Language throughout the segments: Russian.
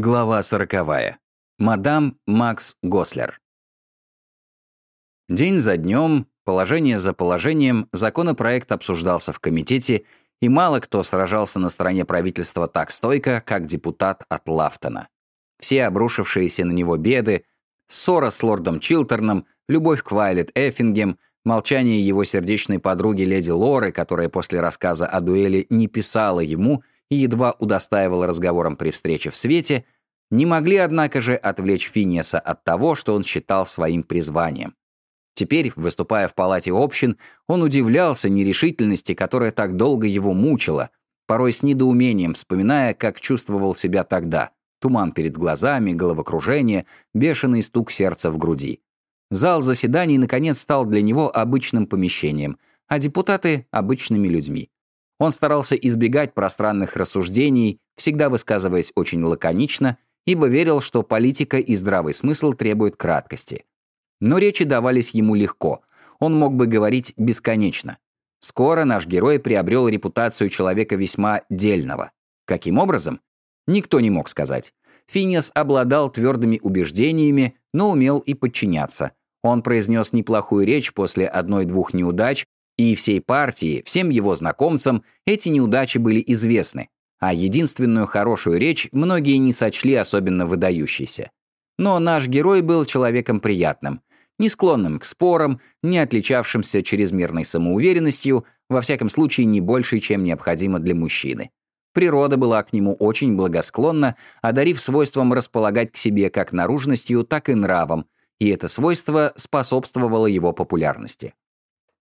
Глава сороковая. Мадам Макс Гослер. День за днем, положение за положением, законопроект обсуждался в комитете, и мало кто сражался на стороне правительства так стойко, как депутат от Лафтона. Все обрушившиеся на него беды, ссора с лордом Чилтерном, любовь к Вайлет Эффингем, молчание его сердечной подруги леди Лоры, которая после рассказа о дуэли не писала ему — и едва удостаивал разговором при встрече в свете, не могли, однако же, отвлечь Финеса от того, что он считал своим призванием. Теперь, выступая в палате общин, он удивлялся нерешительности, которая так долго его мучила, порой с недоумением вспоминая, как чувствовал себя тогда. Туман перед глазами, головокружение, бешеный стук сердца в груди. Зал заседаний, наконец, стал для него обычным помещением, а депутаты — обычными людьми. Он старался избегать пространных рассуждений, всегда высказываясь очень лаконично, ибо верил, что политика и здравый смысл требуют краткости. Но речи давались ему легко, он мог бы говорить бесконечно. Скоро наш герой приобрел репутацию человека весьма дельного. Каким образом? Никто не мог сказать. Финиас обладал твердыми убеждениями, но умел и подчиняться. Он произнес неплохую речь после одной-двух неудач, и всей партии, всем его знакомцам эти неудачи были известны, а единственную хорошую речь многие не сочли особенно выдающейся. Но наш герой был человеком приятным, не склонным к спорам, не отличавшимся чрезмерной самоуверенностью, во всяком случае не больше, чем необходимо для мужчины. Природа была к нему очень благосклонна, одарив свойством располагать к себе как наружностью, так и нравом, и это свойство способствовало его популярности.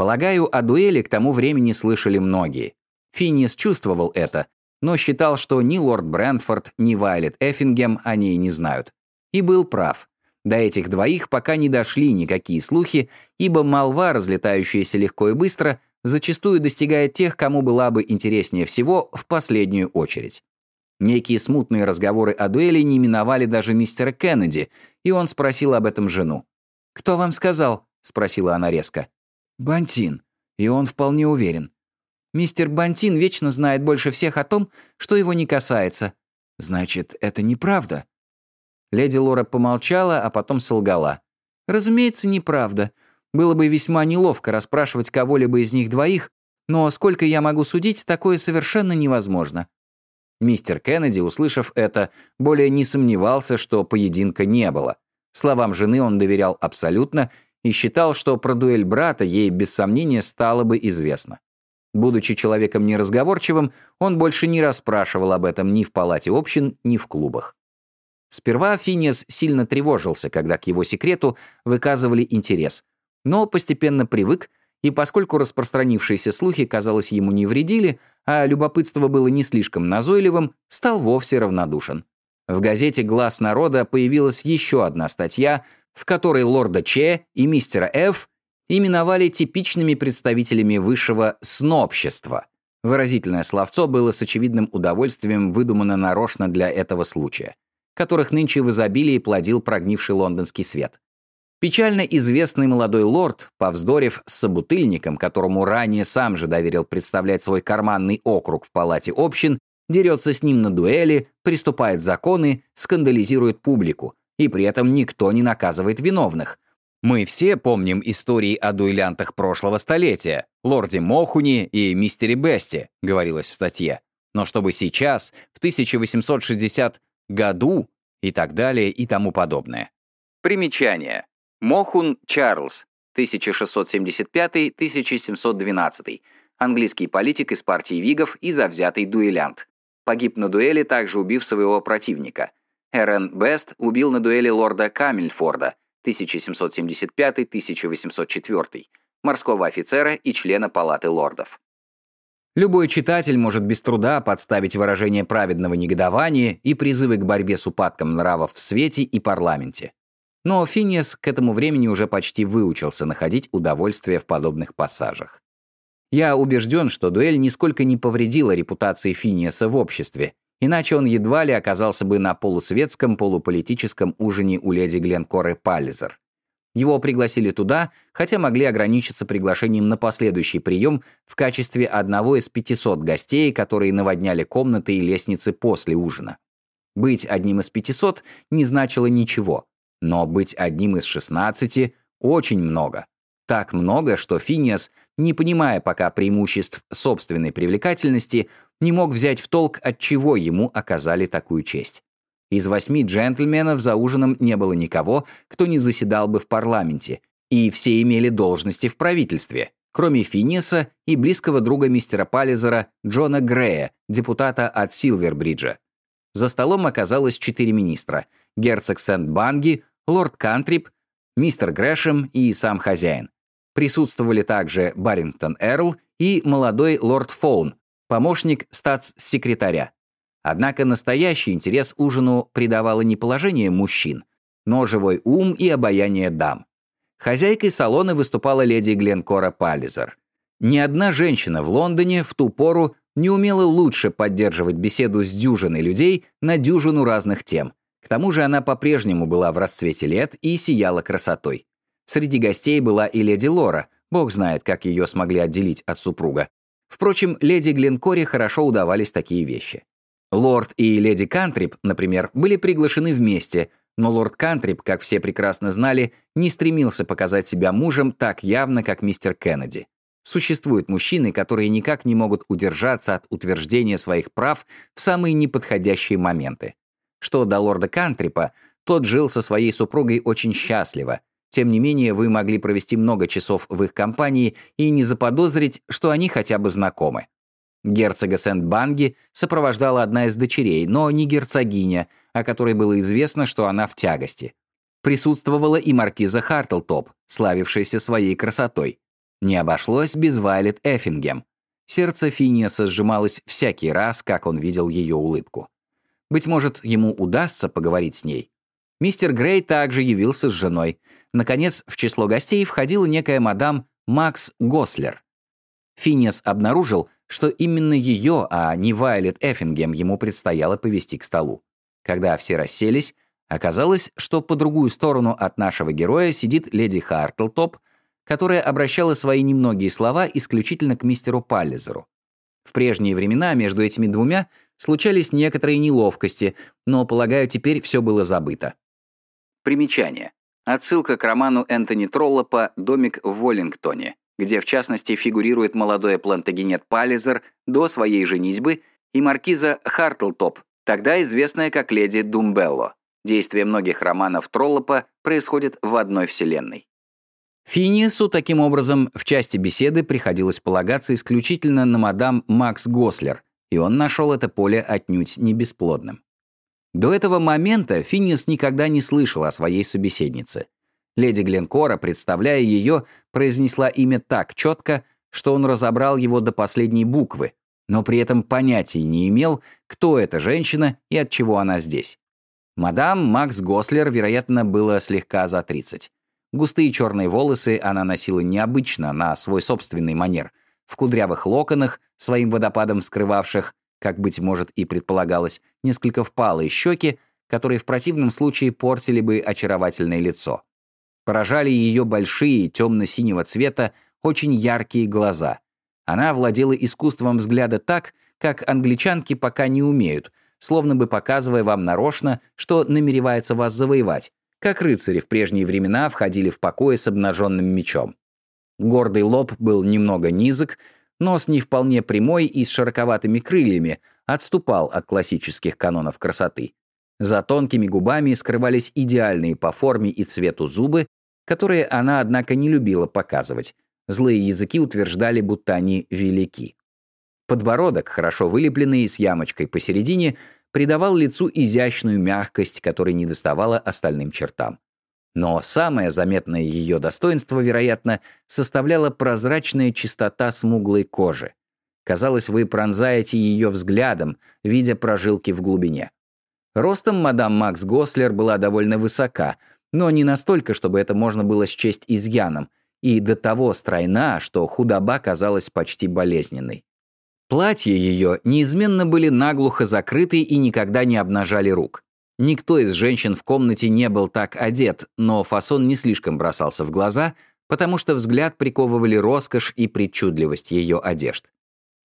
Полагаю, о дуэли к тому времени слышали многие. Финнис чувствовал это, но считал, что ни лорд Брэндфорд, ни Вайлет Эффингем о ней не знают. И был прав. До этих двоих пока не дошли никакие слухи, ибо молва, разлетающаяся легко и быстро, зачастую достигает тех, кому была бы интереснее всего в последнюю очередь. Некие смутные разговоры о дуэли не миновали даже мистера Кеннеди, и он спросил об этом жену. «Кто вам сказал?» — спросила она резко. Бантин. И он вполне уверен. Мистер Бантин вечно знает больше всех о том, что его не касается. Значит, это неправда. Леди Лора помолчала, а потом солгала. Разумеется, неправда. Было бы весьма неловко расспрашивать кого-либо из них двоих, но, сколько я могу судить, такое совершенно невозможно. Мистер Кеннеди, услышав это, более не сомневался, что поединка не было. Словам жены он доверял абсолютно и считал, что про дуэль брата ей без сомнения стало бы известно. Будучи человеком неразговорчивым, он больше не расспрашивал об этом ни в палате общин, ни в клубах. Сперва Финиас сильно тревожился, когда к его секрету выказывали интерес, но постепенно привык, и поскольку распространившиеся слухи, казалось, ему не вредили, а любопытство было не слишком назойливым, стал вовсе равнодушен. В газете «Глаз народа» появилась еще одна статья — в которой лорда Че и мистера Ф именовали типичными представителями высшего снобщества. Выразительное словцо было с очевидным удовольствием выдумано нарочно для этого случая, которых нынче в изобилии плодил прогнивший лондонский свет. Печально известный молодой лорд, повздорив с собутыльником, которому ранее сам же доверил представлять свой карманный округ в палате общин, дерется с ним на дуэли, приступает законы, скандализирует публику, и при этом никто не наказывает виновных. Мы все помним истории о дуэлянтах прошлого столетия, лорде Мохуни и мистере Бесте, говорилось в статье. Но чтобы сейчас, в 1860 году и так далее и тому подобное. Примечание. Мохун Чарльз, 1675-1712, английский политик из партии Вигов и завзятый дуэлянт. Погиб на дуэли, также убив своего противника. Эрен Бест убил на дуэли лорда Камельфорда 1775-1804, морского офицера и члена Палаты лордов. Любой читатель может без труда подставить выражение праведного негодования и призывы к борьбе с упадком нравов в свете и парламенте. Но Финиас к этому времени уже почти выучился находить удовольствие в подобных пассажах. Я убежден, что дуэль нисколько не повредила репутации Финиаса в обществе, Иначе он едва ли оказался бы на полусветском, полуполитическом ужине у леди Гленкоры Паллизер. Его пригласили туда, хотя могли ограничиться приглашением на последующий прием в качестве одного из 500 гостей, которые наводняли комнаты и лестницы после ужина. Быть одним из 500 не значило ничего, но быть одним из 16 — очень много. Так много, что Финиас, не понимая пока преимуществ собственной привлекательности, не мог взять в толк, от чего ему оказали такую честь. Из восьми джентльменов за ужином не было никого, кто не заседал бы в парламенте, и все имели должности в правительстве, кроме Финиаса и близкого друга мистера Паллизера Джона Грея, депутата от Силвербриджа. За столом оказалось четыре министра — герцог Сент-Банги, лорд Кантрип, мистер Грэшем и сам хозяин. Присутствовали также Барингтон Эрл и молодой лорд Фоун, помощник статс-секретаря. Однако настоящий интерес ужину придавало не положение мужчин, но живой ум и обаяние дам. Хозяйкой салона выступала леди Гленкора Паллизер. Ни одна женщина в Лондоне в ту пору не умела лучше поддерживать беседу с дюжиной людей на дюжину разных тем. К тому же она по-прежнему была в расцвете лет и сияла красотой. Среди гостей была и леди Лора, бог знает, как ее смогли отделить от супруга. Впрочем, леди Гленкоре хорошо удавались такие вещи. Лорд и леди Кантрип, например, были приглашены вместе, но лорд Кантрип, как все прекрасно знали, не стремился показать себя мужем так явно, как мистер Кеннеди. Существуют мужчины, которые никак не могут удержаться от утверждения своих прав в самые неподходящие моменты. Что до лорда Кантрипа, тот жил со своей супругой очень счастливо. Тем не менее, вы могли провести много часов в их компании и не заподозрить, что они хотя бы знакомы. Герцога Сент-Банги сопровождала одна из дочерей, но не герцогиня, о которой было известно, что она в тягости. Присутствовала и маркиза Хартлтоп, славившаяся своей красотой. Не обошлось без Вайлет Эффингем. Сердце Финиаса сжималось всякий раз, как он видел ее улыбку. Быть может, ему удастся поговорить с ней. Мистер Грей также явился с женой. Наконец, в число гостей входила некая мадам Макс Гослер. Финиас обнаружил, что именно ее, а не Вайлет Эффингем, ему предстояло повести к столу. Когда все расселись, оказалось, что по другую сторону от нашего героя сидит леди Хартлтоп, которая обращала свои немногие слова исключительно к мистеру Паллизеру. В прежние времена между этими двумя случались некоторые неловкости, но, полагаю, теперь все было забыто. Примечание. Отсылка к роману Энтони Троллопа «Домик в Воллингтоне», где в частности фигурирует молодой плантагенет Паллизер до своей женитьбы и маркиза Хартлтоп, тогда известная как леди Думбелло. Действие многих романов Троллопа происходит в одной вселенной. Финиасу, таким образом, в части беседы приходилось полагаться исключительно на мадам Макс Гослер, и он нашел это поле отнюдь не бесплодным. До этого момента Финиас никогда не слышал о своей собеседнице. Леди Гленкора, представляя ее, произнесла имя так четко, что он разобрал его до последней буквы, но при этом понятия не имел, кто эта женщина и от чего она здесь. Мадам Макс Гослер, вероятно, было слегка за 30. Густые черные волосы она носила необычно, на свой собственный манер, в кудрявых локонах, своим водопадом скрывавших, как, быть может, и предполагалось, несколько впалые щеки, которые в противном случае портили бы очаровательное лицо. Поражали ее большие, темно-синего цвета, очень яркие глаза. Она владела искусством взгляда так, как англичанки пока не умеют, словно бы показывая вам нарочно, что намеревается вас завоевать, как рыцари в прежние времена входили в покои с обнаженным мечом. Гордый лоб был немного низок, нос не вполне прямой и с широковатыми крыльями, отступал от классических канонов красоты. За тонкими губами скрывались идеальные по форме и цвету зубы, которые она, однако, не любила показывать. Злые языки утверждали, будто они велики. Подбородок, хорошо вылепленный с ямочкой посередине, придавал лицу изящную мягкость, которой не доставала остальным чертам. Но самое заметное ее достоинство, вероятно, составляла прозрачная чистота смуглой кожи. Казалось, вы пронзаете ее взглядом, видя прожилки в глубине. Ростом мадам Макс Гослер была довольно высока, но не настолько, чтобы это можно было счесть изъяном, и до того стройна, что худоба казалась почти болезненной. Платья ее неизменно были наглухо закрыты и никогда не обнажали рук. Никто из женщин в комнате не был так одет, но фасон не слишком бросался в глаза, потому что взгляд приковывали роскошь и причудливость ее одежд.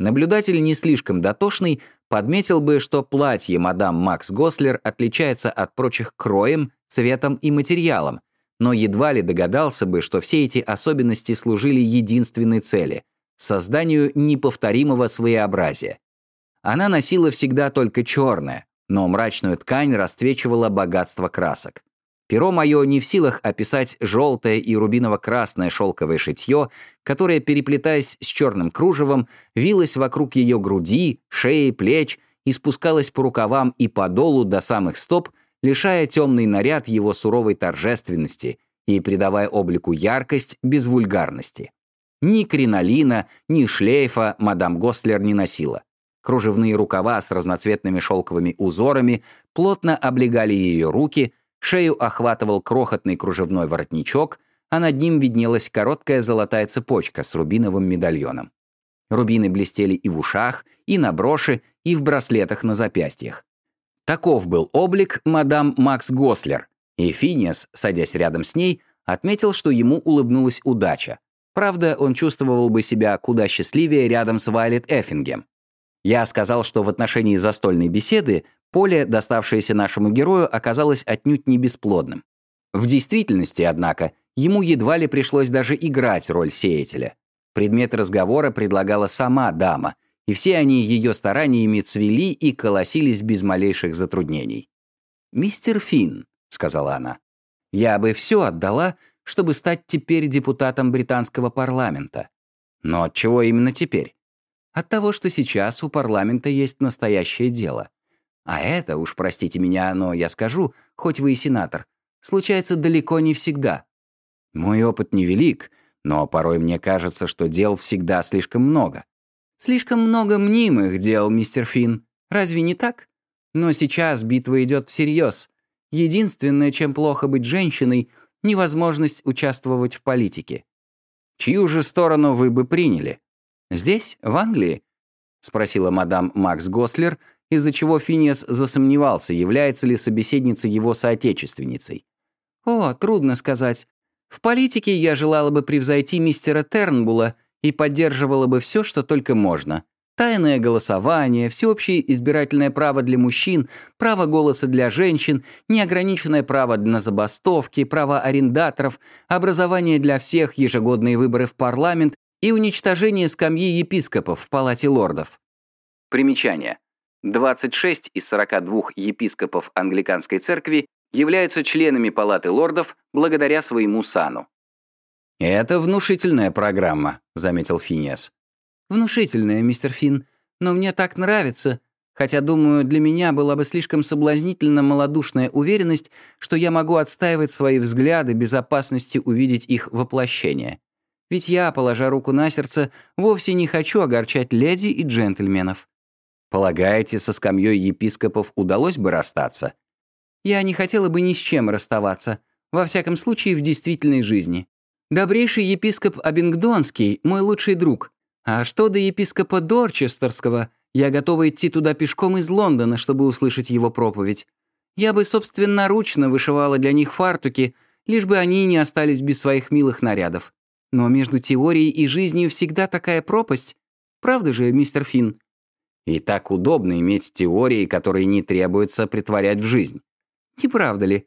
Наблюдатель не слишком дотошный подметил бы, что платье мадам Макс Гослер отличается от прочих кроем, цветом и материалом, но едва ли догадался бы, что все эти особенности служили единственной цели — созданию неповторимого своеобразия. Она носила всегда только черное, но мрачную ткань расцвечивала богатство красок. Перо мое не в силах описать желтое и рубиново-красное шелковое шитье, которое, переплетаясь с черным кружевом, вилось вокруг ее груди, шеи, плеч и спускалось по рукавам и по долу до самых стоп, лишая темный наряд его суровой торжественности и придавая облику яркость без вульгарности. Ни кринолина, ни шлейфа мадам Гослер не носила. Кружевные рукава с разноцветными шелковыми узорами плотно облегали ее руки, шею охватывал крохотный кружевной воротничок, а над ним виднелась короткая золотая цепочка с рубиновым медальоном. Рубины блестели и в ушах, и на броши, и в браслетах на запястьях. Таков был облик мадам Макс Гослер, и Финиас, садясь рядом с ней, отметил, что ему улыбнулась удача. Правда, он чувствовал бы себя куда счастливее рядом с Вайлет Эффингем. Я сказал, что в отношении застольной беседы поле, доставшееся нашему герою, оказалось отнюдь не бесплодным. В действительности, однако, ему едва ли пришлось даже играть роль сеятеля. Предмет разговора предлагала сама дама, и все они ее стараниями цвели и колосились без малейших затруднений. «Мистер Финн», — сказала она, — «я бы все отдала, чтобы стать теперь депутатом британского парламента. Но чего именно теперь? От того, что сейчас у парламента есть настоящее дело. А это, уж простите меня, но я скажу, хоть вы и сенатор, случается далеко не всегда. Мой опыт невелик, но порой мне кажется, что дел всегда слишком много. Слишком много мнимых дел, мистер Финн. Разве не так? Но сейчас битва идет всерьез. Единственное, чем плохо быть женщиной, невозможность участвовать в политике. Чью же сторону вы бы приняли? «Здесь, в Англии?» — спросила мадам Макс Гослер, из-за чего Финиас засомневался, является ли собеседница его соотечественницей. «О, трудно сказать. В политике я желала бы превзойти мистера Тернбула и поддерживала бы все, что только можно. Тайное голосование, всеобщее избирательное право для мужчин, право голоса для женщин, неограниченное право на забастовки, право арендаторов, образование для всех, ежегодные выборы в парламент и уничтожение скамьи епископов в Палате лордов. Примечание. 26 из 42 епископов англиканской церкви являются членами Палаты лордов благодаря своему сану. «Это внушительная программа», — заметил Финиас. «Внушительная, мистер Финн, но мне так нравится, хотя, думаю, для меня была бы слишком соблазнительна малодушная уверенность, что я могу отстаивать свои взгляды без опасности увидеть их воплощение. Ведь я, положа руку на сердце, вовсе не хочу огорчать леди и джентльменов. Полагаете, со скамьей епископов удалось бы расстаться? Я не хотела бы ни с чем расставаться, во всяком случае в действительной жизни. Добрейший епископ Абингдонский — мой лучший друг. А что до епископа Дорчестерского, я готова идти туда пешком из Лондона, чтобы услышать его проповедь. Я бы собственноручно вышивала для них фартуки, лишь бы они не остались без своих милых нарядов. Но между теорией и жизнью всегда такая пропасть. Правда же, мистер Финн? И так удобно иметь теории, которые не требуется притворять в жизнь. Не правда ли?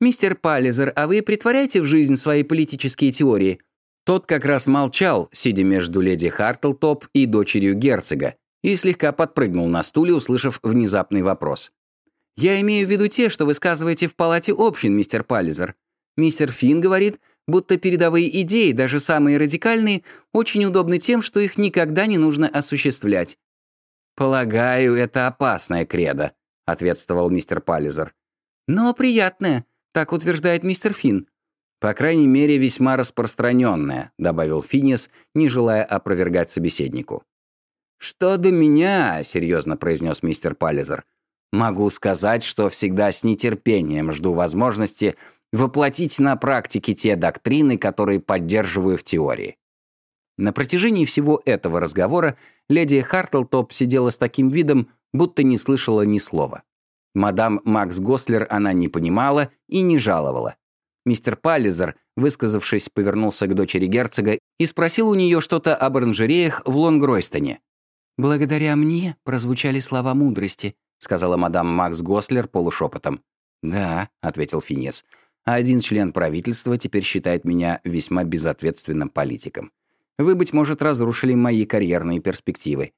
Мистер Паллизер, а вы притворяете в жизнь свои политические теории? Тот как раз молчал, сидя между леди Хартлтоп и дочерью герцога, и слегка подпрыгнул на стуле, услышав внезапный вопрос. «Я имею в виду те, что высказываете в палате общин, мистер Паллизер. Мистер Финн говорит, будто передовые идеи, даже самые радикальные, очень удобны тем, что их никогда не нужно осуществлять. «Полагаю, это опасная кредо», — ответствовал мистер Паллизер. «Но приятная», — так утверждает мистер Финн. «По крайней мере, весьма распространенная», — добавил Финнис, не желая опровергать собеседнику. «Что до меня», — серьезно произнес мистер Паллизер, «могу сказать, что всегда с нетерпением жду возможности воплотить на практике те доктрины, которые поддерживаю в теории. На протяжении всего этого разговора леди Хартлтоп сидела с таким видом, будто не слышала ни слова. Мадам Макс Гослер она не понимала и не жаловала. Мистер Паллизер, высказавшись, повернулся к дочери герцога и спросил у нее что-то об оранжереях в Лонгройстоне. «Благодаря мне прозвучали слова мудрости», — сказала мадам Макс Гослер полушепотом. «Да», — ответил Финес. «А один член правительства теперь считает меня весьма безответственным политиком. Вы, быть может, разрушили мои карьерные перспективы».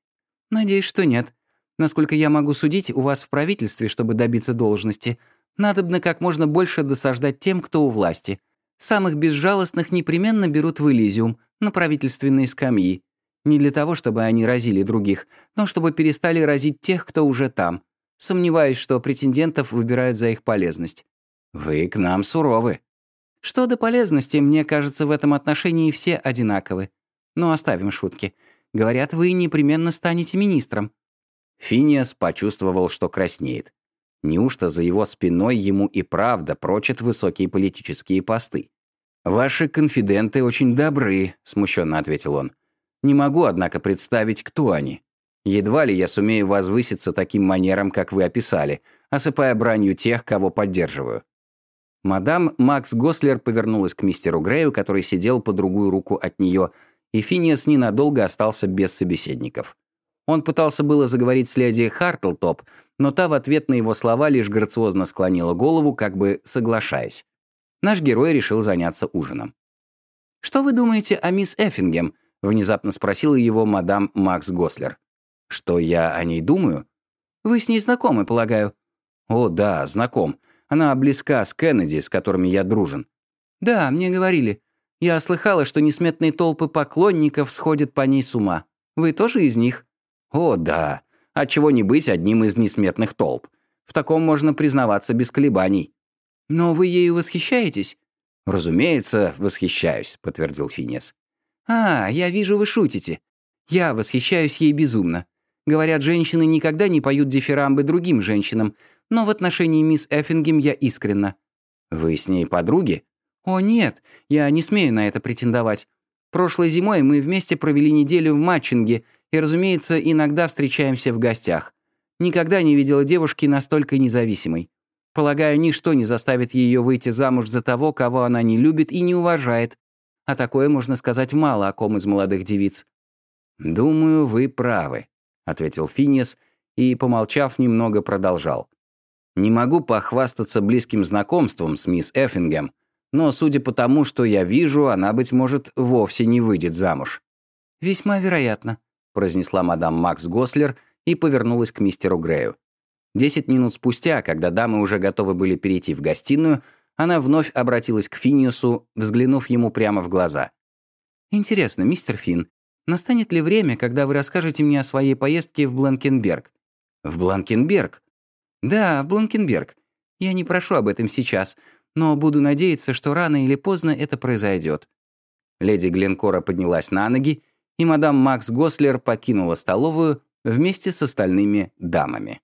«Надеюсь, что нет. Насколько я могу судить, у вас в правительстве, чтобы добиться должности, надобно как можно больше досаждать тем, кто у власти. Самых безжалостных непременно берут в Элизиум, на правительственные скамьи. Не для того, чтобы они разили других, но чтобы перестали разить тех, кто уже там. Сомневаюсь, что претендентов выбирают за их полезность. Вы к нам суровы. Что до полезности, мне кажется, в этом отношении все одинаковы. Но оставим шутки. Говорят, вы непременно станете министром. Финиас почувствовал, что краснеет. Неужто за его спиной ему и правда прочат высокие политические посты? «Ваши конфиденты очень добры», — смущенно ответил он. «Не могу, однако, представить, кто они. Едва ли я сумею возвыситься таким манером, как вы описали, осыпая бранью тех, кого поддерживаю». Мадам Макс Гослер повернулась к мистеру Грею, который сидел по другую руку от нее, и Финиас ненадолго остался без собеседников. Он пытался было заговорить с леди Хартлтоп, но та в ответ на его слова лишь грациозно склонила голову, как бы соглашаясь. Наш герой решил заняться ужином. «Что вы думаете о мисс Эффингем?» — внезапно спросила его мадам Макс Гослер. «Что я о ней думаю?» «Вы с ней знакомы, полагаю?» «О, да, знаком. Она близка с Кеннеди, с которыми я дружен». «Да, мне говорили. Я слыхала, что несметные толпы поклонников сходят по ней с ума. Вы тоже из них?» «О, да. Отчего не быть одним из несметных толп? В таком можно признаваться без колебаний». «Но вы ею восхищаетесь?» «Разумеется, восхищаюсь», — подтвердил Финес. «А, я вижу, вы шутите. Я восхищаюсь ей безумно. Говорят, женщины никогда не поют дифирамбы другим женщинам, но в отношении мисс Эффингем я искренна». «Вы с ней подруги?» «О, нет, я не смею на это претендовать. Прошлой зимой мы вместе провели неделю в матчинге, и, разумеется, иногда встречаемся в гостях. Никогда не видела девушки настолько независимой. Полагаю, ничто не заставит ее выйти замуж за того, кого она не любит и не уважает. А такое можно сказать мало о ком из молодых девиц. «Думаю, вы правы», — ответил Финес и, помолчав, немного продолжал. «Не могу похвастаться близким знакомством с мисс Эффингем, но, судя по тому, что я вижу, она, быть может, вовсе не выйдет замуж». «Весьма вероятно», произнесла мадам Макс Гослер и повернулась к мистеру Грею. Десять минут спустя, когда дамы уже готовы были перейти в гостиную, она вновь обратилась к Финиусу, взглянув ему прямо в глаза. «Интересно, мистер Финн, настанет ли время, когда вы расскажете мне о своей поездке в Бланкенберг?» «В Бланкенберг?» «Да, в Бланкенберг. Я не прошу об этом сейчас, но буду надеяться, что рано или поздно это произойдет. Леди Гленкора поднялась на ноги и мадам Макс Гослер покинула столовую вместе с остальными дамами.